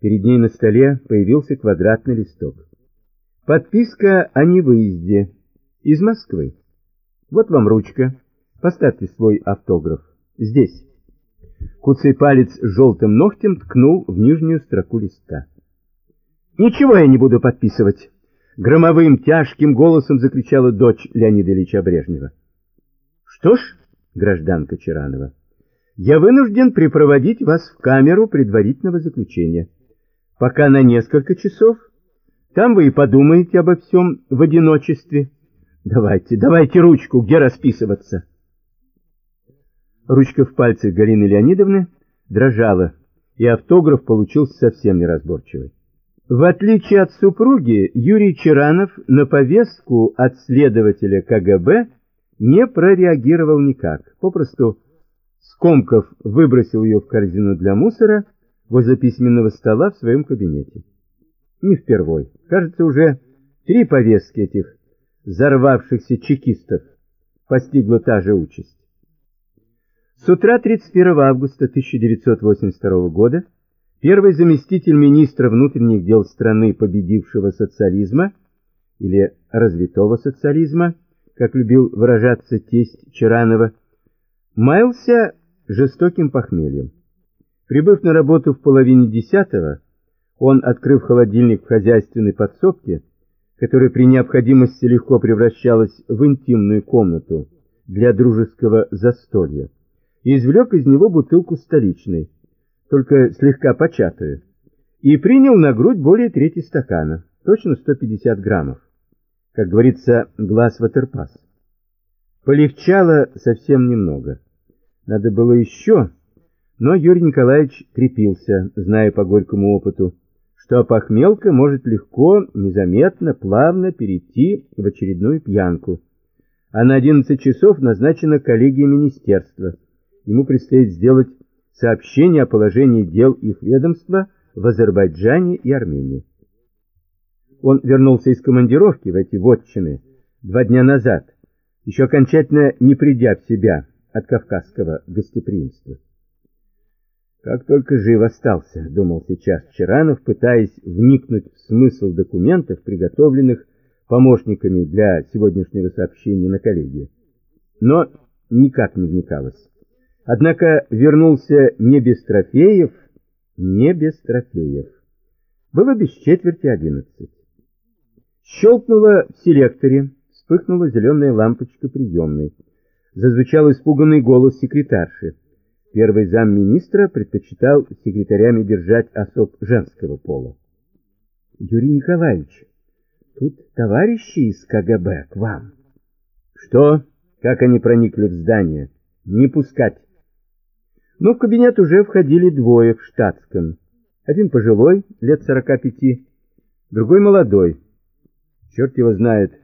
перед ней на столе появился квадратный листок. Подписка о невыезде из Москвы. Вот вам ручка. Поставьте свой автограф. Здесь. Куцый палец желтым ногтем ткнул в нижнюю строку листа. «Ничего я не буду подписывать!» Громовым, тяжким голосом закричала дочь Леонида Ильича Брежнева. «Что ж, гражданка Чаранова, я вынужден припроводить вас в камеру предварительного заключения. Пока на несколько часов. Там вы и подумаете обо всем в одиночестве. Давайте, давайте ручку, где расписываться. Ручка в пальцах Галины Леонидовны дрожала, и автограф получился совсем неразборчивый. В отличие от супруги, Юрий Чаранов на повестку от следователя КГБ не прореагировал никак, попросту скомков выбросил ее в корзину для мусора возле письменного стола в своем кабинете. Не впервой. Кажется, уже три повестки этих взорвавшихся чекистов постигла та же участь. С утра 31 августа 1982 года первый заместитель министра внутренних дел страны победившего социализма или развитого социализма, как любил выражаться тесть Чаранова, маялся жестоким похмельем. Прибыв на работу в половине десятого, он, открыв холодильник в хозяйственной подсобке, которая при необходимости легко превращалась в интимную комнату для дружеского застолья, и извлек из него бутылку столичной, только слегка початую, и принял на грудь более трети стакана, точно 150 граммов. Как говорится, глаз ватерпас. Полегчало совсем немного. Надо было еще, но Юрий Николаевич крепился, зная по горькому опыту, что похмелка может легко, незаметно, плавно перейти в очередную пьянку. А на 11 часов назначена коллегия министерства. Ему предстоит сделать сообщение о положении дел их ведомства в Азербайджане и Армении. Он вернулся из командировки в эти вотчины два дня назад, еще окончательно не придя в себя от кавказского гостеприимства. Как только жив остался, думал сейчас Чаранов, пытаясь вникнуть в смысл документов, приготовленных помощниками для сегодняшнего сообщения на коллегии. Но никак не вникалось. Однако вернулся не без трофеев, не без трофеев. Было без четверти одиннадцать. Щелкнуло в селекторе, вспыхнула зеленая лампочка приемной. Зазвучал испуганный голос секретарши. Первый замминистра предпочитал секретарями держать особ женского пола. Юрий Николаевич, тут товарищи из КГБ к вам. Что? Как они проникли в здание? Не пускать. Но в кабинет уже входили двое в штатском. Один пожилой, лет сорока пяти, другой молодой. Черт его знает,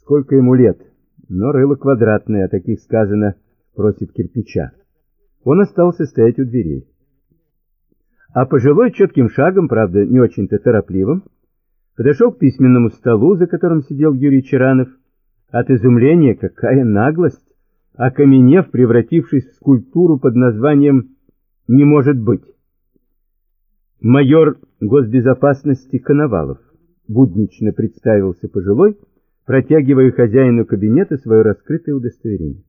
сколько ему лет, но рыло квадратное, а таких сказано, просит кирпича. Он остался стоять у дверей. А пожилой четким шагом, правда, не очень-то торопливым, подошел к письменному столу, за которым сидел Юрий Чаранов. От изумления какая наглость, окаменев, превратившись в скульптуру под названием «Не может быть». Майор госбезопасности Коновалов буднично представился пожилой, протягивая хозяину кабинета свое раскрытое удостоверение.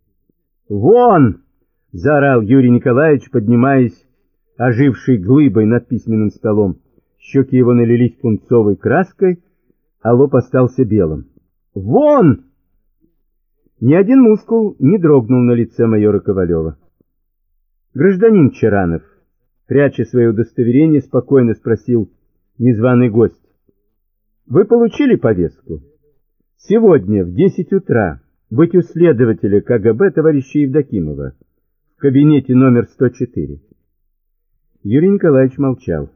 «Вон!» — заорал Юрий Николаевич, поднимаясь, оживший глыбой над письменным столом. Щеки его налились пунцовой краской, а лоб остался белым. «Вон!» Ни один мускул не дрогнул на лице майора Ковалева. «Гражданин Чаранов», пряча свое удостоверение, спокойно спросил незваный гость. «Вы получили повестку?» «Сегодня в десять утра быть у следователя КГБ товарища Евдокимова» кабинете номер 104. Юрий Николаевич молчал.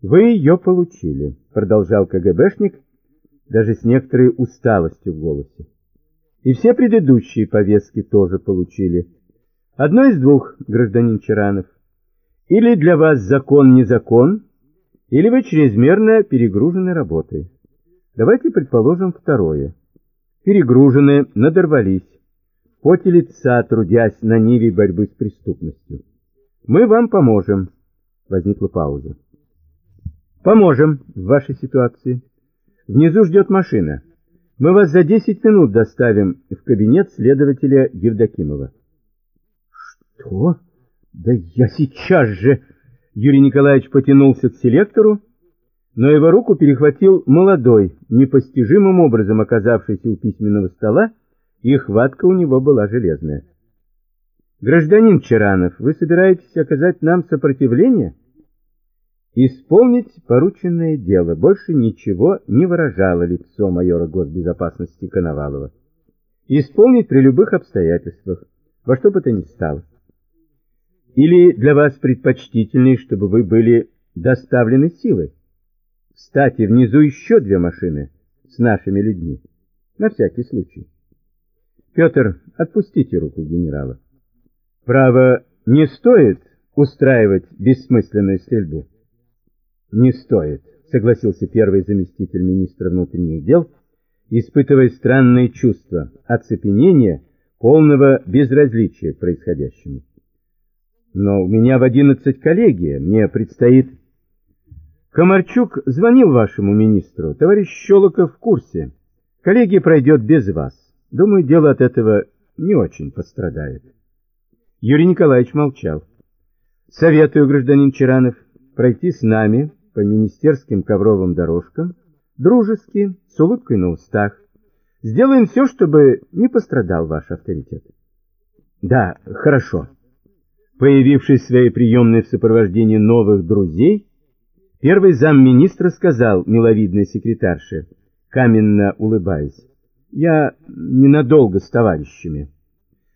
«Вы ее получили», — продолжал КГБшник, даже с некоторой усталостью в голосе. «И все предыдущие повестки тоже получили. Одно из двух, гражданин Чаранов. Или для вас закон не закон, или вы чрезмерно перегружены работой. Давайте предположим второе. Перегружены, надорвались поте лица, трудясь на ниве борьбы с преступностью. Мы вам поможем. Возникла пауза. Поможем в вашей ситуации. Внизу ждет машина. Мы вас за 10 минут доставим в кабинет следователя Евдокимова. Что? Да я сейчас же... Юрий Николаевич потянулся к селектору, но его руку перехватил молодой, непостижимым образом оказавшийся у письменного стола, и хватка у него была железная. «Гражданин Чаранов, вы собираетесь оказать нам сопротивление?» Исполнить порученное дело больше ничего не выражало лицо майора госбезопасности Коновалова. Исполнить при любых обстоятельствах, во что бы то ни стало. Или для вас предпочтительнее, чтобы вы были доставлены силой? Кстати, внизу еще две машины с нашими людьми, на всякий случай. Петр, отпустите руку генерала. Право, не стоит устраивать бессмысленную стрельбу. Не стоит, согласился первый заместитель министра внутренних дел испытывая странные чувства, оцепенения, полного безразличия к происходящему. Но у меня в одиннадцать коллегия, мне предстоит... Комарчук звонил вашему министру, товарищ Щелоков в курсе. Коллегия пройдет без вас. Думаю, дело от этого не очень пострадает. Юрий Николаевич молчал. Советую, гражданин Чаранов, пройти с нами по министерским ковровым дорожкам, дружески, с улыбкой на устах. Сделаем все, чтобы не пострадал ваш авторитет. Да, хорошо. Появившись в своей приемной в сопровождении новых друзей, первый замминистра сказал миловидной секретарше, каменно улыбаясь, «Я ненадолго с товарищами».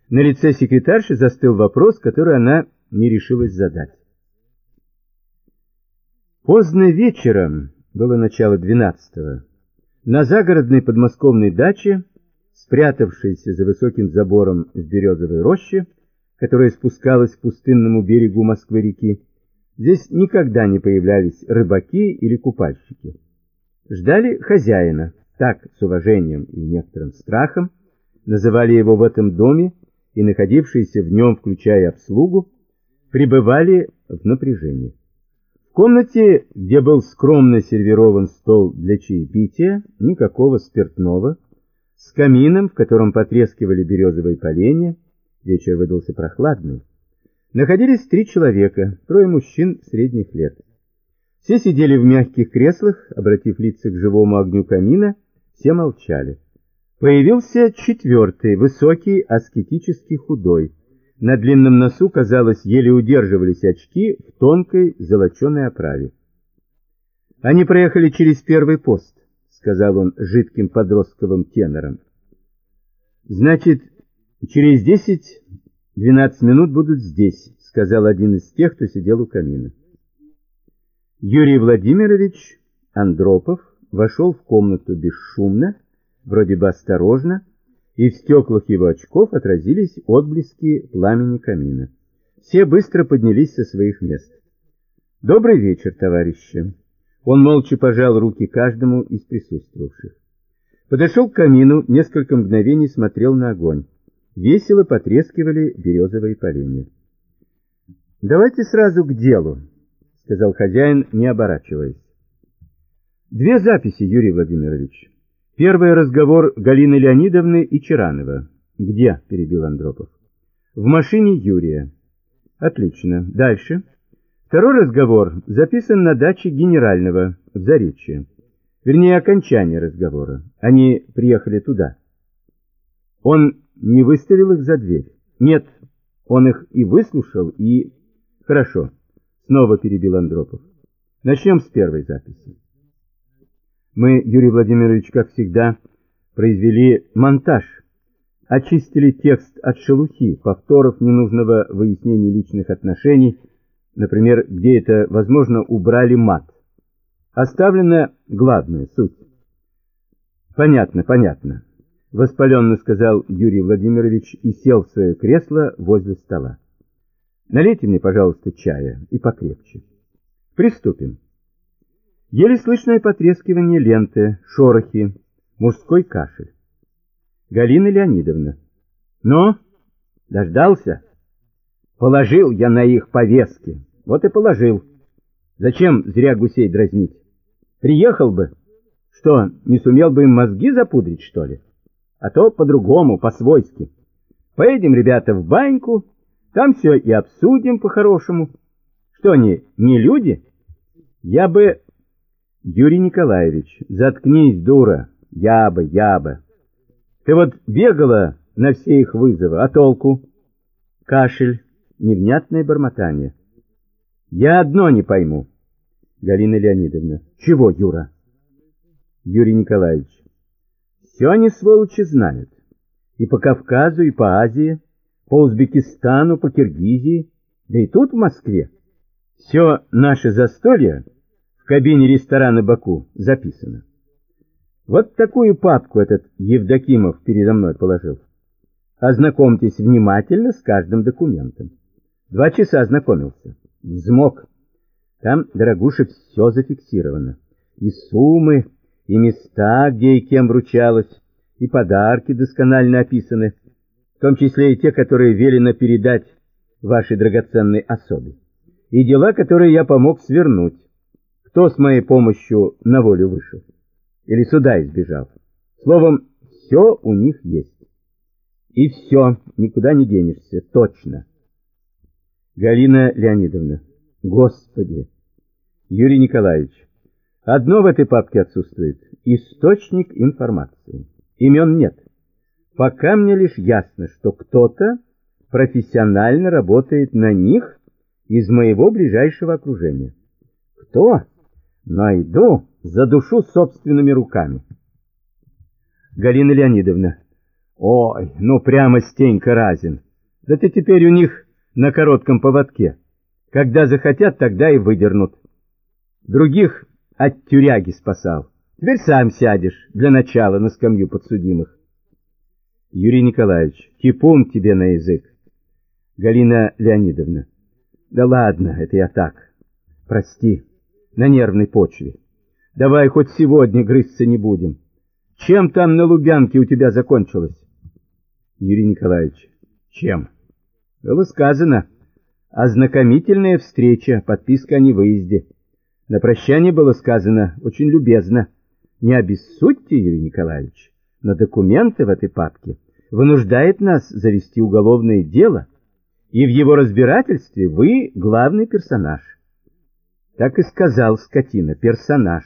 На лице секретарши застыл вопрос, который она не решилась задать. Поздно вечером, было начало двенадцатого, на загородной подмосковной даче, спрятавшейся за высоким забором в березовой роще, которая спускалась к пустынному берегу Москвы-реки, здесь никогда не появлялись рыбаки или купальщики. Ждали хозяина, так, с уважением и некоторым страхом, называли его в этом доме, и находившиеся в нем, включая обслугу, пребывали в напряжении. В комнате, где был скромно сервирован стол для чаепития, никакого спиртного, с камином, в котором потрескивали березовые поленья, вечер выдался прохладный, находились три человека, трое мужчин средних лет. Все сидели в мягких креслах, обратив лица к живому огню камина, все молчали. Появился четвертый, высокий, аскетически худой, на длинном носу, казалось, еле удерживались очки в тонкой золоченой оправе. «Они проехали через первый пост», — сказал он жидким подростковым тенором. «Значит, через десять-двенадцать минут будут здесь», — сказал один из тех, кто сидел у камина. Юрий Владимирович Андропов вошел в комнату бесшумно, вроде бы осторожно, и в стеклах его очков отразились отблески пламени камина. Все быстро поднялись со своих мест. «Добрый вечер, товарищи!» Он молча пожал руки каждому из присутствовавших. Подошел к камину, несколько мгновений смотрел на огонь. Весело потрескивали березовые поленья. «Давайте сразу к делу», — сказал хозяин, не оборачиваясь. «Две записи, Юрий Владимирович. Первый разговор Галины Леонидовны и Чаранова. Где? перебил Андропов. В машине Юрия. Отлично. Дальше. Второй разговор записан на даче генерального в Заречье. Вернее, окончание разговора. Они приехали туда. Он не выставил их за дверь. Нет, он их и выслушал, и... Хорошо. Снова перебил Андропов. Начнем с первой записи. Мы, Юрий Владимирович, как всегда, произвели монтаж, очистили текст от шелухи, повторов ненужного выяснения личных отношений, например, где это возможно, убрали мат. Оставлена главная суть. Понятно, понятно, воспаленно сказал Юрий Владимирович и сел в свое кресло возле стола. Налейте мне, пожалуйста, чая и покрепче. Приступим. Еле слышное потрескивание ленты, шорохи, мужской кашель. Галина Леонидовна. Ну, дождался? Положил я на их повестки. Вот и положил. Зачем зря гусей дразнить? Приехал бы. Что, не сумел бы им мозги запудрить, что ли? А то по-другому, по-свойски. Поедем, ребята, в баньку, там все и обсудим по-хорошему. Что они, не люди? Я бы Юрий Николаевич, заткнись, дура, я бы, я бы. Ты вот бегала на все их вызовы, а толку? Кашель, невнятное бормотание. Я одно не пойму. Галина Леонидовна. Чего, Юра? Юрий Николаевич. Все они, сволочи, знают. И по Кавказу, и по Азии, по Узбекистану, по Киргизии, да и тут в Москве. Все наше застолье кабине ресторана «Баку» записано. Вот такую папку этот Евдокимов передо мной положил. Ознакомьтесь внимательно с каждым документом. Два часа ознакомился. Взмок. Там, дорогуша, все зафиксировано. И суммы, и места, где и кем вручалось, и подарки досконально описаны, в том числе и те, которые велено передать вашей драгоценной особе, и дела, которые я помог свернуть. Кто с моей помощью на волю вышел? Или сюда избежал? Словом, все у них есть. И все, никуда не денешься, точно. Галина Леонидовна. Господи! Юрий Николаевич. Одно в этой папке отсутствует. Источник информации. Имен нет. Пока мне лишь ясно, что кто-то профессионально работает на них из моего ближайшего окружения. Кто? Найду, задушу собственными руками. Галина Леонидовна. Ой, ну прямо Стенька Разин. Да ты теперь у них на коротком поводке. Когда захотят, тогда и выдернут. Других от тюряги спасал. Теперь сам сядешь для начала на скамью подсудимых. Юрий Николаевич, кипун тебе на язык. Галина Леонидовна. Да ладно, это я так. Прости, на нервной почве. Давай хоть сегодня грызться не будем. Чем там на Лубянке у тебя закончилось? Юрий Николаевич. Чем? Было сказано. Ознакомительная встреча, подписка о невыезде. На прощание было сказано очень любезно. Не обессудьте, Юрий Николаевич, но документы в этой папке вынуждает нас завести уголовное дело, и в его разбирательстве вы главный персонаж. Так и сказал скотина, персонаж,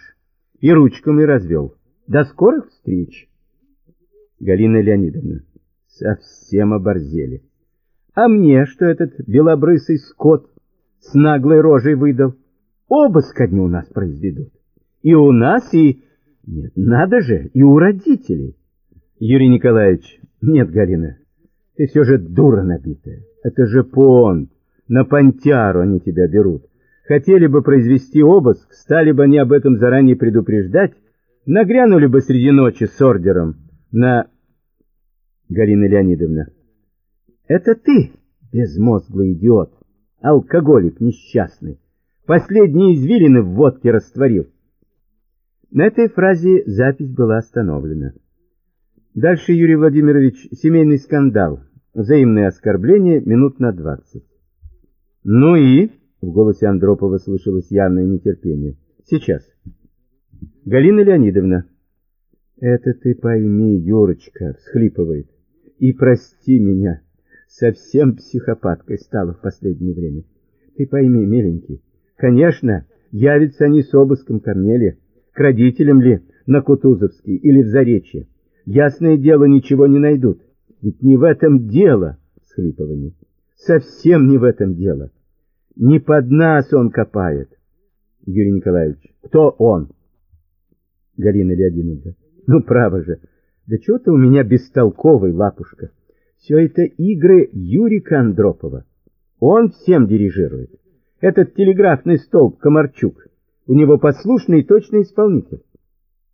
и ручками развел. До скорых встреч. Галина Леонидовна, совсем оборзели. А мне, что этот белобрысый скот с наглой рожей выдал, обыск они у нас произведут. И у нас, и... Нет, надо же, и у родителей. Юрий Николаевич, нет, Галина, ты все же дура набитая. Это же понт. На понтяру они тебя берут. Хотели бы произвести обыск, стали бы они об этом заранее предупреждать, Нагрянули бы среди ночи с ордером на... Галина Леонидовна. Это ты, безмозглый идиот, алкоголик несчастный, последние извилины в водке растворил. На этой фразе запись была остановлена. Дальше, Юрий Владимирович, семейный скандал, взаимное оскорбление минут на двадцать. Ну и... В голосе Андропова слышалось явное нетерпение. Сейчас. Галина Леонидовна. Это ты пойми, Юрочка, всхлипывает. И прости меня. Совсем психопаткой стала в последнее время. Ты пойми, миленький. Конечно, явятся они с обыском ко мне ли, к родителям ли, на Кутузовский или в Заречье. Ясное дело, ничего не найдут. Ведь не в этом дело, всхлипывание. Совсем не в этом дело. Не под нас он копает. Юрий Николаевич, кто он? Галина Леонидовна. Ну, право же, да чего ты у меня бестолковый, лапушка. Все это игры Юрика Андропова. Он всем дирижирует. Этот телеграфный столб Комарчук. У него послушный и точный исполнитель.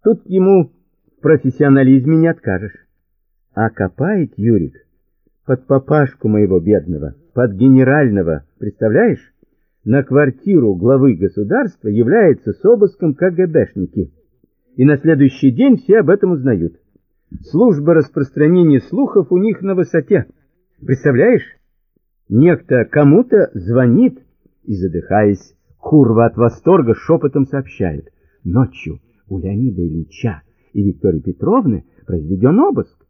Тут ему в профессионализме не откажешь. А копает Юрик под папашку моего бедного, под генерального, представляешь? На квартиру главы государства является с обыском КГБшники и на следующий день все об этом узнают. Служба распространения слухов у них на высоте. Представляешь? Некто кому-то звонит и, задыхаясь, курва от восторга шепотом сообщает. Ночью у Леонида Ильича и Виктории Петровны произведен обыск.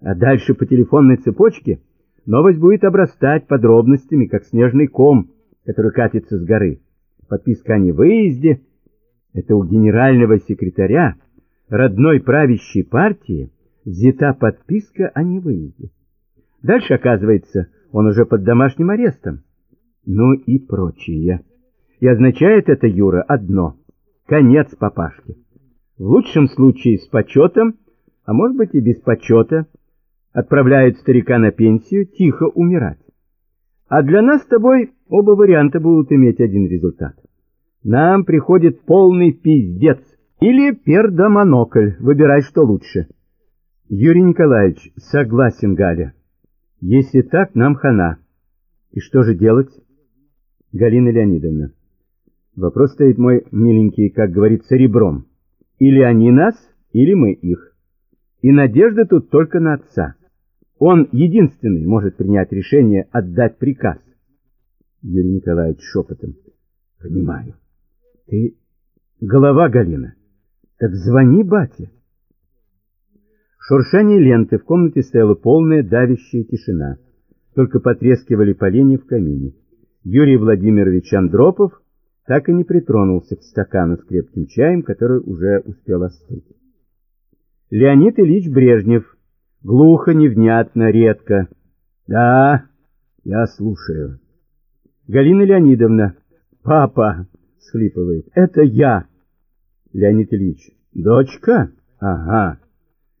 А дальше по телефонной цепочке новость будет обрастать подробностями, как снежный ком, который катится с горы. Подписка о невыезде — это у генерального секретаря родной правящей партии взята подписка о невыезде. Дальше, оказывается, он уже под домашним арестом. Ну и прочее. И означает это, Юра, одно — конец папашки. В лучшем случае с почетом, а может быть и без почета, отправляют старика на пенсию тихо умирать. А для нас с тобой оба варианта будут иметь один результат. Нам приходит полный пиздец. Или пердомонокль. Выбирай, что лучше. Юрий Николаевич, согласен, Галя. Если так, нам хана. И что же делать? Галина Леонидовна. Вопрос стоит мой, миленький, как говорится, ребром. Или они нас, или мы их. И надежда тут только на отца. Он единственный может принять решение отдать приказ. Юрий Николаевич шепотом. Понимаю. Ты голова Галина. Так звони бате. Шуршание ленты, в комнате стояла полная давящая тишина. Только потрескивали поленья в камине. Юрий Владимирович Андропов так и не притронулся к стакану с крепким чаем, который уже успел остыть. Леонид Ильич Брежнев, глухо, невнятно, редко. «Да, я слушаю». Галина Леонидовна, «Папа», — схлипывает, — «это я». Леонид Ильич, «Дочка? Ага».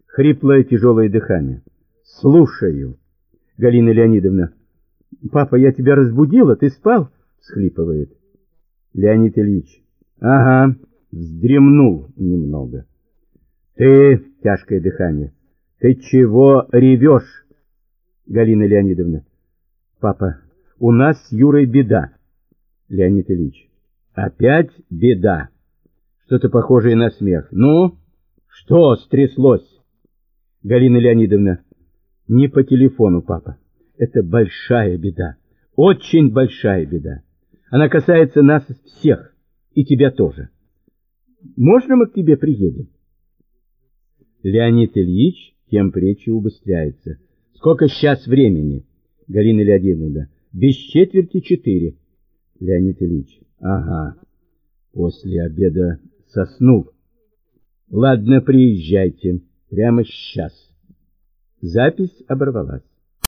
Хриплое тяжелое дыхание. «Слушаю». Галина Леонидовна. «Папа, я тебя разбудила, ты спал?» — всхлипывает. Леонид Ильич. «Ага, вздремнул немного». «Ты...» — тяжкое дыхание. «Ты чего ревешь?» Галина Леонидовна. «Папа, у нас с Юрой беда». Леонид Ильич. «Опять беда?» Что-то похожее на смех. «Ну, что стряслось?» Галина Леонидовна, не по телефону, папа. Это большая беда. Очень большая беда. Она касается нас всех. И тебя тоже. Можно мы к тебе приедем? Леонид Ильич тем пречи убыстряется. Сколько сейчас времени? Галина Леонидовна. Без четверти четыре. Леонид Ильич. Ага. После обеда соснул. Ладно, приезжайте. Прямо сейчас. Запись оборвалась.